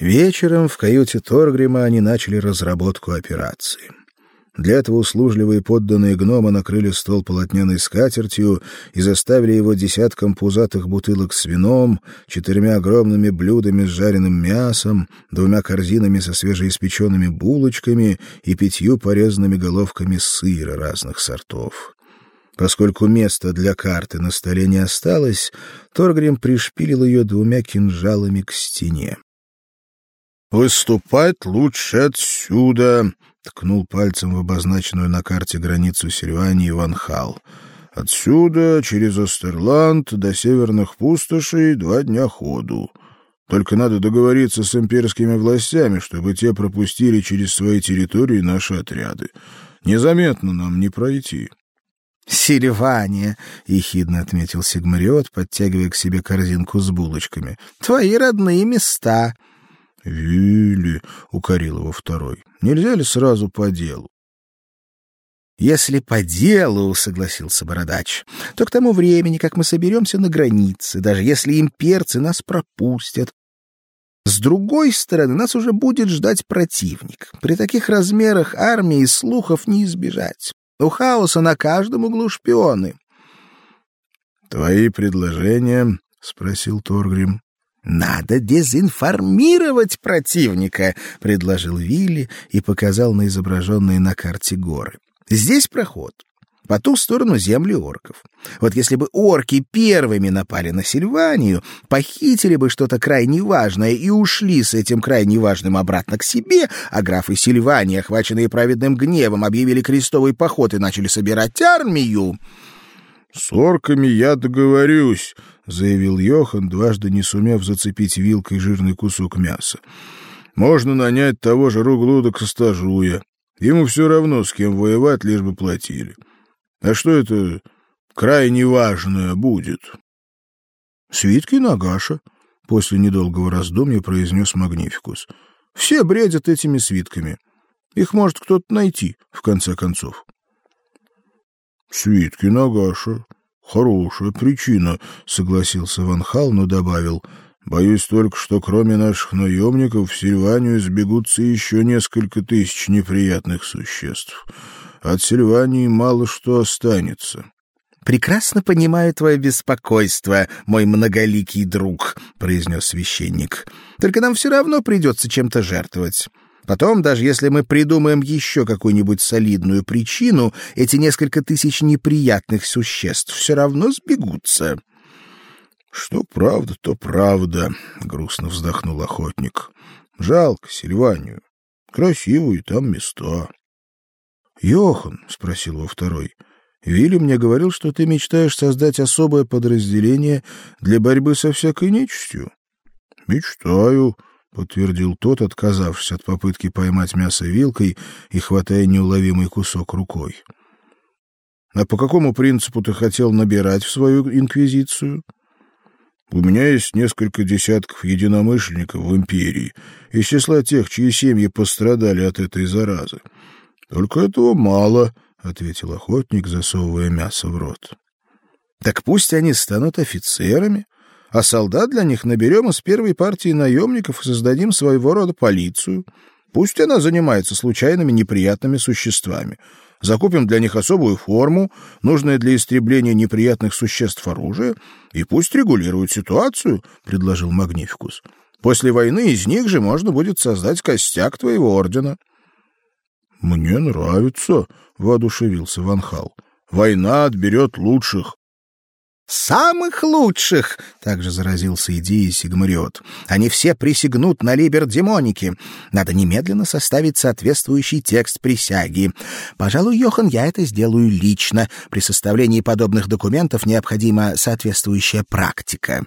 Вечером в каюте Торгрима они начали разработку операции. Для этого услужливые подданные гнома накрыли стол полотняной скатертью и заставили его десятком пузатых бутылок с вином, четырьмя огромными блюдами с жареным мясом, двумя корзинами со свежеиспеченными булочками и пятью порезанными головками сыра разных сортов. Поскольку места для карты на столе не осталось, Торгрим пришпилил ее двумя кинжалами к стене. «Выступать лучше отсюда», — ткнул пальцем в обозначенную на карте границу Сильвании Ван Хал. «Отсюда, через Остерланд, до северных пустошей два дня ходу. Только надо договориться с имперскими властями, чтобы те пропустили через свои территории наши отряды. Незаметно нам не пройти». «Сильвания», — ехидно отметил Сигмариот, подтягивая к себе корзинку с булочками. «Твои родные места». «Вилли», — укорил его второй, — «нельзя ли сразу по делу?» «Если по делу, — согласился Бородач, — то к тому времени, как мы соберемся на границе, даже если имперцы нас пропустят, с другой стороны, нас уже будет ждать противник. При таких размерах армии слухов не избежать. У хаоса на каждом углу шпионы. — Твои предложения? — спросил Торгрим. Надо дезинформировать противника, предложил Вилли и показал на изображенные на карте горы. Здесь проход. По ту сторону земли орков. Вот если бы орки первыми напали на Сильванию, похитили бы что-то крайне важное и ушли с этим крайне важным обратно к себе, а графы Сильвании, охваченные праведным гневом, объявили крестовый поход и начали собирать армию, «С орками я договорюсь», — заявил Йохан, дважды не сумев зацепить вилкой жирный кусок мяса. «Можно нанять того же Руглуда Костажуя. Ему все равно, с кем воевать, лишь бы платили. А что это крайне важное будет?» «Свитки Нагаша», — после недолгого раздумья произнес Магнификус. «Все бредят этими свитками. Их может кто-то найти, в конце концов». Свитки Нагаша. Хорошая причина, согласился Ван Хал, но добавил: Боюсь только, что кроме наших наемников в Сильванию сбегутся еще несколько тысяч неприятных существ. От Сильвании мало что останется. Прекрасно понимаю твое беспокойство, мой многоликий друг, произнес священник. Только нам все равно придется чем-то жертвовать. Потом, даже если мы придумаем еще какую-нибудь солидную причину, эти несколько тысяч неприятных существ все равно сбегутся. — Что правда, то правда, — грустно вздохнул охотник. — Жалко Сильванию. Красивые там места. — Йохан, — спросил его второй, — Вилли мне говорил, что ты мечтаешь создать особое подразделение для борьбы со всякой нечистью. — Мечтаю, — подтвердил тот, отказавшись от попытки поймать мясо вилкой и хватая неуловимый кусок рукой. — А по какому принципу ты хотел набирать в свою инквизицию? — У меня есть несколько десятков единомышленников в империи, из числа тех, чьи семьи пострадали от этой заразы. — Только этого мало, — ответил охотник, засовывая мясо в рот. — Так пусть они станут офицерами, а солдат для них наберем из первой партии наемников и создадим своего рода полицию. Пусть она занимается случайными неприятными существами. Закупим для них особую форму, нужное для истребления неприятных существ оружие, и пусть регулирует ситуацию, — предложил Магнификус. После войны из них же можно будет создать костяк твоего ордена. — Мне нравится, — воодушевился Ванхал. — Война отберет лучших. «Самых лучших!» — также заразился идеей Сигмариот. «Они все присягнут на либер-демоники. Надо немедленно составить соответствующий текст присяги. Пожалуй, Йохан, я это сделаю лично. При составлении подобных документов необходима соответствующая практика».